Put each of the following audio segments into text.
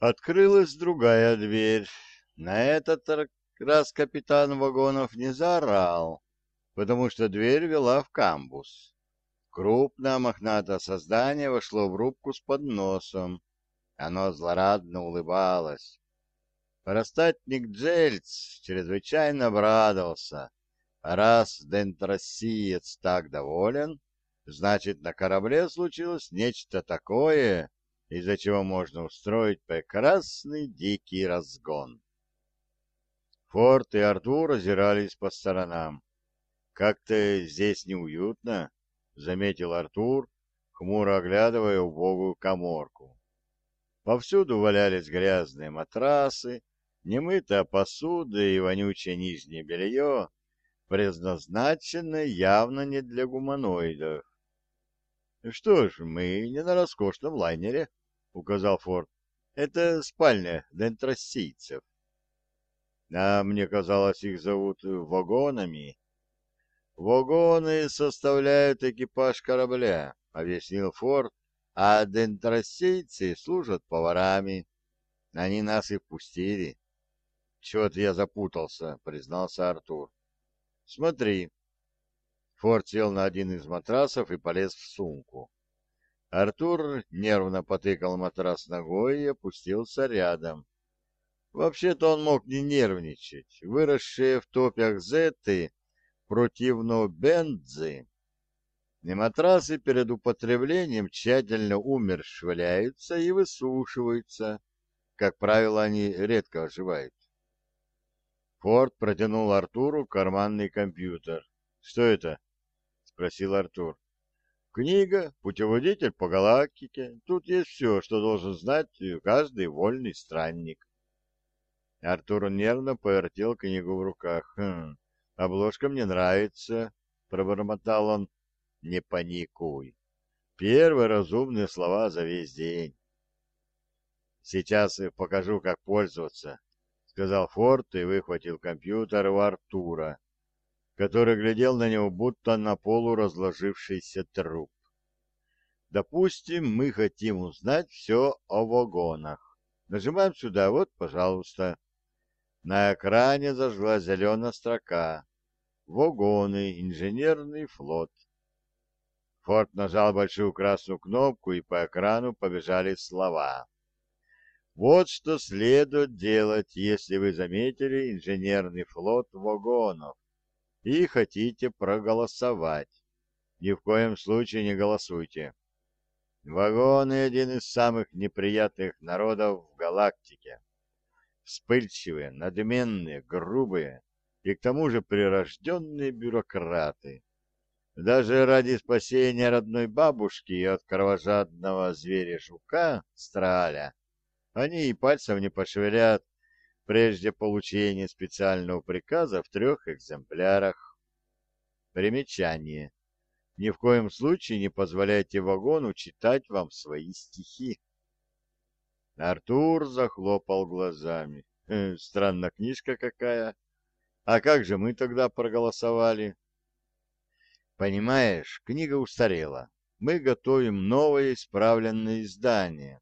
Открылась другая дверь. На этот раз капитан вагонов не заорал, потому что дверь вела в камбус. Крупное мохнатое создание вошло в рубку с подносом. Оно злорадно улыбалось. Порастатник Джельц чрезвычайно обрадовался. раз дентросиец так доволен, значит, на корабле случилось нечто такое, из-за чего можно устроить прекрасный дикий разгон. Форд и Артур озирались по сторонам. «Как-то здесь неуютно», — заметил Артур, хмуро оглядывая убогую коморку. Повсюду валялись грязные матрасы, немытая посуда и вонючее нижнее белье, предназначенное явно не для гуманоидов. «Что ж, мы не на роскошном лайнере», — указал Форд. «Это спальня дентросийцев». «А мне казалось, их зовут вагонами». «Вагоны составляют экипаж корабля», — объяснил Форд, «а дентросийцы служат поварами. Они нас и впустили». «Чего-то я запутался», — признался Артур. «Смотри, Форд сел на один из матрасов и полез в сумку. Артур нервно потыкал матрас ногой и опустился рядом. Вообще-то он мог не нервничать. Выросшие в топях зеты противно бензы, и матрасы перед употреблением тщательно умерщвляются и высушиваются. Как правило, они редко оживают. Форд протянул Артуру карманный компьютер. «Что это?» Спросил Артур. Книга «Путеводитель по галактике». Тут есть все, что должен знать каждый вольный странник. Артур нервно повертел книгу в руках. «Хм, обложка мне нравится», — пробормотал он. «Не паникуй. Первые разумные слова за весь день». «Сейчас покажу, как пользоваться», — сказал Форд и выхватил компьютер у Артура который глядел на него будто на полуразложившийся труп. Допустим, мы хотим узнать все о вагонах. Нажимаем сюда, вот, пожалуйста. На экране зажгла зеленая строка. Вагоны, инженерный флот. Форд нажал большую красную кнопку, и по экрану побежали слова. Вот что следует делать, если вы заметили инженерный флот вагонов и хотите проголосовать. Ни в коем случае не голосуйте. Вагоны — один из самых неприятных народов в галактике. Вспыльчивые, надменные, грубые и к тому же прирожденные бюрократы. Даже ради спасения родной бабушки от кровожадного зверя-жука, страля, они и пальцем не пошевелят, прежде получения специального приказа в трех экземплярах. Примечание. Ни в коем случае не позволяйте вагону читать вам свои стихи. Артур захлопал глазами. «Э, странная книжка какая. А как же мы тогда проголосовали? Понимаешь, книга устарела. Мы готовим новое исправленное издание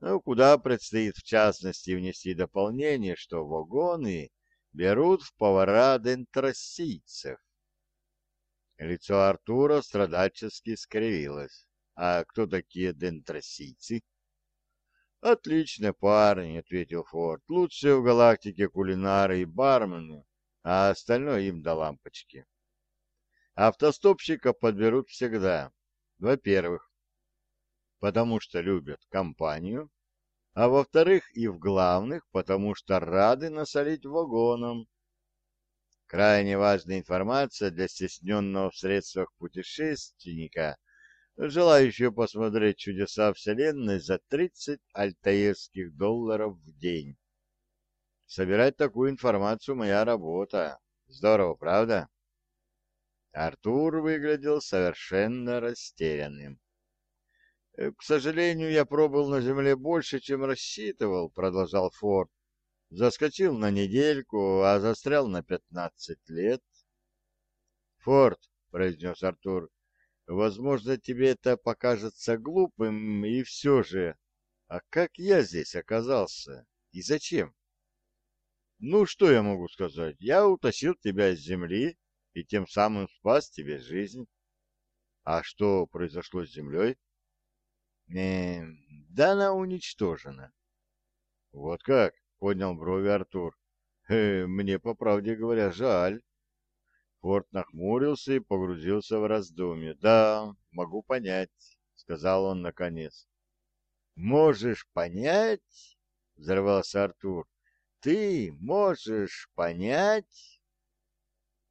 ну, куда предстоит в частности внести дополнение, что вагоны берут в повара дентросийцев. Лицо Артура страдальчески скривилось. А кто такие дентросийцы? Отлично, парни, ответил Форд. Лучшие в галактике кулинары и бармены, а остальное им до лампочки. Автостопщика подберут всегда. Во-первых, потому что любят компанию, а во-вторых и в главных, потому что рады насолить вагоном. Крайне важная информация для стесненного в средствах путешественника, желающего посмотреть чудеса Вселенной за 30 альтаирских долларов в день. Собирать такую информацию моя работа. Здорово, правда? Артур выглядел совершенно растерянным. Э, «К сожалению, я пробыл на земле больше, чем рассчитывал», — продолжал Форд. «Заскочил на недельку, а застрял на пятнадцать лет». «Форд», — произнес Артур, — «возможно, тебе это покажется глупым, и все же А как я здесь оказался? И зачем? Ну, что я могу сказать? Я утащил тебя из земли и тем самым спас тебе жизнь. А что произошло с землей? Э, да она уничтожена. Вот как? Поднял брови Артур. Э, мне, по правде говоря, жаль. Форд нахмурился и погрузился в раздумье. Да, могу понять, сказал он наконец. Можешь понять? Взорвался Артур. Ты можешь понять?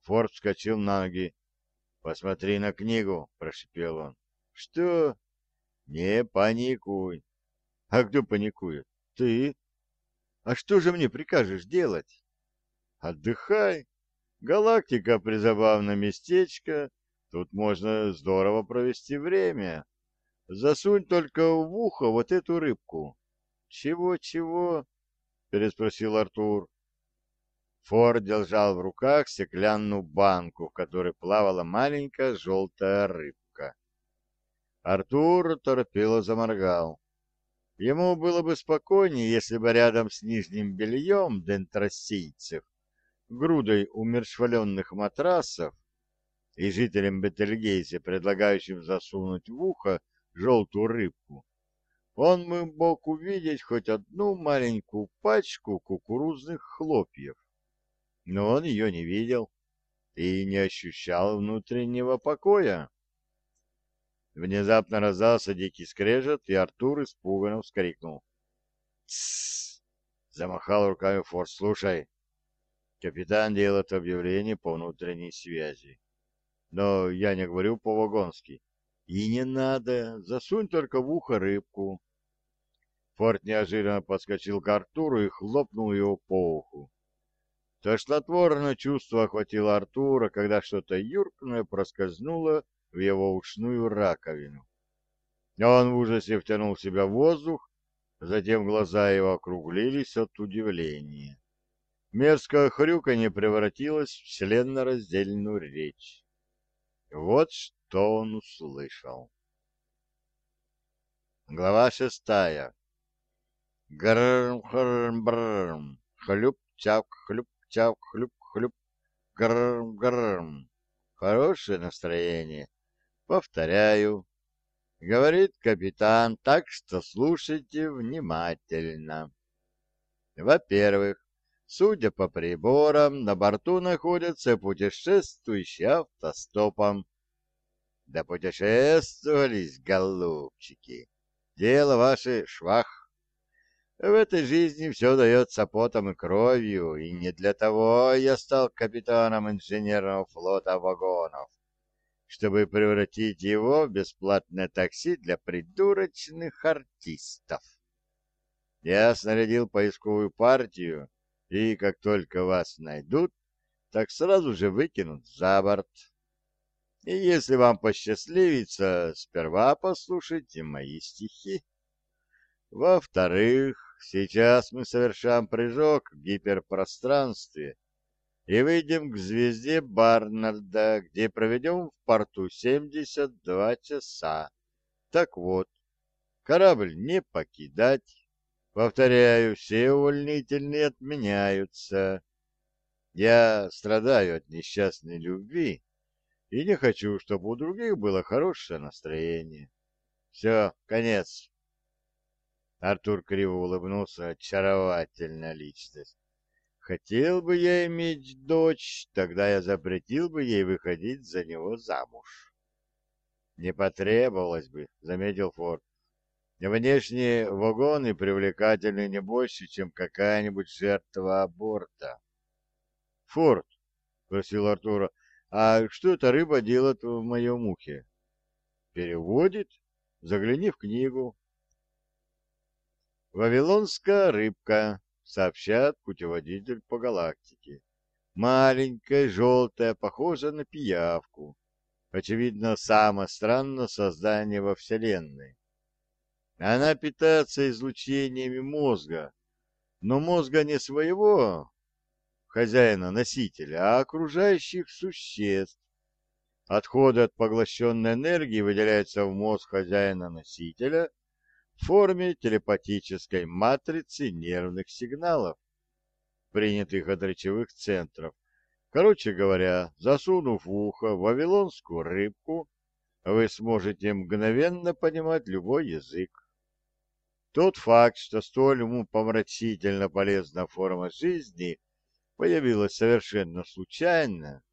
Форд вскочил на ноги. «Посмотри на книгу», — прошипел он. «Что?» «Не паникуй». «А кто паникует?» «Ты». «А что же мне прикажешь делать?» «Отдыхай. Галактика — призабавное местечко. Тут можно здорово провести время. Засунь только в ухо вот эту рыбку». «Чего-чего?» — переспросил Артур. Форд держал в руках стеклянную банку, в которой плавала маленькая желтая рыбка. Артур торопело заморгал. Ему было бы спокойнее, если бы рядом с нижним бельем дентросийцев, грудой умершвленных матрасов и жителям Бетельгейзе, предлагающим засунуть в ухо желтую рыбку, он мог увидеть хоть одну маленькую пачку кукурузных хлопьев но он ее не видел и не ощущал внутреннего покоя. Внезапно раздался дикий скрежет, и Артур испуганно вскрикнул. «Тссс!» — замахал руками Форд. «Слушай!» Капитан делает объявление по внутренней связи. Но я не говорю по-вагонски. И не надо, засунь только в ухо рыбку. Форд неожиданно подскочил к Артуру и хлопнул его по уху. Тошнотворное чувство охватило Артура, когда что-то юркное проскользнуло в его ушную раковину. Он в ужасе втянул в себя воздух, затем глаза его округлились от удивления. Мерзкое хрюканье превратилось в членораздельную речь. Вот что он услышал. Глава шестая. Грм-хрм-брм, хлюп-чак-хлюп чав, хлюп-хлюп, грм-грм. Хорошее настроение. Повторяю. Говорит капитан, так что слушайте внимательно. Во-первых, судя по приборам, на борту находятся путешествующие автостопом. Да путешествовались, голубчики. Дело ваше швах. В этой жизни все дается потом и кровью, и не для того я стал капитаном инженерного флота вагонов, чтобы превратить его в бесплатное такси для придурочных артистов. Я снарядил поисковую партию, и как только вас найдут, так сразу же выкинут за борт. И если вам посчастливится, сперва послушайте мои стихи. Во-вторых, Сейчас мы совершаем прыжок в гиперпространстве и выйдем к звезде Барнарда, где проведем в порту 72 часа. Так вот, корабль не покидать. Повторяю, все увольнительные отменяются. Я страдаю от несчастной любви и не хочу, чтобы у других было хорошее настроение. Все, конец. Артур криво улыбнулся. Очаровательная личность. Хотел бы я иметь дочь, тогда я запретил бы ей выходить за него замуж. Не потребовалось бы, заметил Форд. Внешние вагоны привлекательны не больше, чем какая-нибудь жертва аборта. Форд, спросил Артура, а что эта рыба делает в моем ухе? Переводит? Загляни в книгу. Вавилонская рыбка, сообщает путеводитель по галактике. Маленькая, желтая, похожа на пиявку. Очевидно, самое странное создание во Вселенной. Она питается излучениями мозга, но мозга не своего хозяина-носителя, а окружающих существ. Отходы от поглощенной энергии выделяются в мозг хозяина-носителя, в форме телепатической матрицы нервных сигналов, принятых от речевых центров. Короче говоря, засунув в ухо вавилонскую рыбку, вы сможете мгновенно понимать любой язык. Тот факт, что столь умопомрачительно полезная форма жизни появилась совершенно случайно,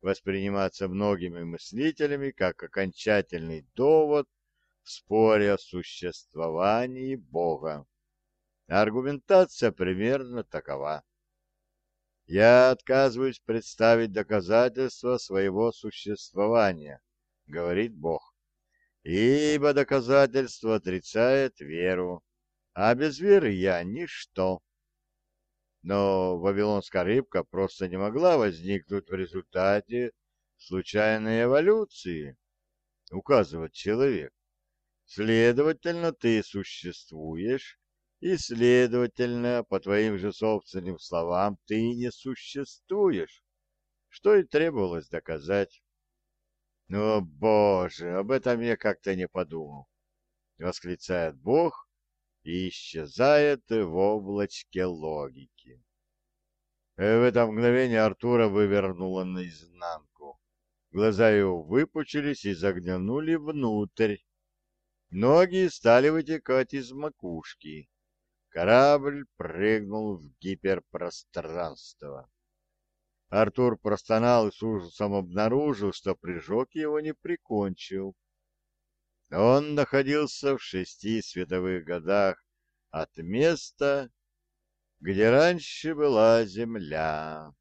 восприниматься многими мыслителями как окончательный довод в споре о существовании Бога. Аргументация примерно такова. Я отказываюсь представить доказательства своего существования, говорит Бог, ибо доказательство отрицает веру, а без веры я ничто. Но вавилонская рыбка просто не могла возникнуть в результате случайной эволюции, указывает человек. Следовательно, ты существуешь, и, следовательно, по твоим же собственным словам, ты не существуешь, что и требовалось доказать. «О, Боже, об этом я как-то не подумал!» — восклицает Бог и исчезает в облачке логики. В это мгновение Артура вывернуло наизнанку. Глаза его выпучились и заглянули внутрь. Ноги стали вытекать из макушки. Корабль прыгнул в гиперпространство. Артур простонал и с ужасом обнаружил, что прыжок его не прикончил. Он находился в шести световых годах от места, где раньше была земля.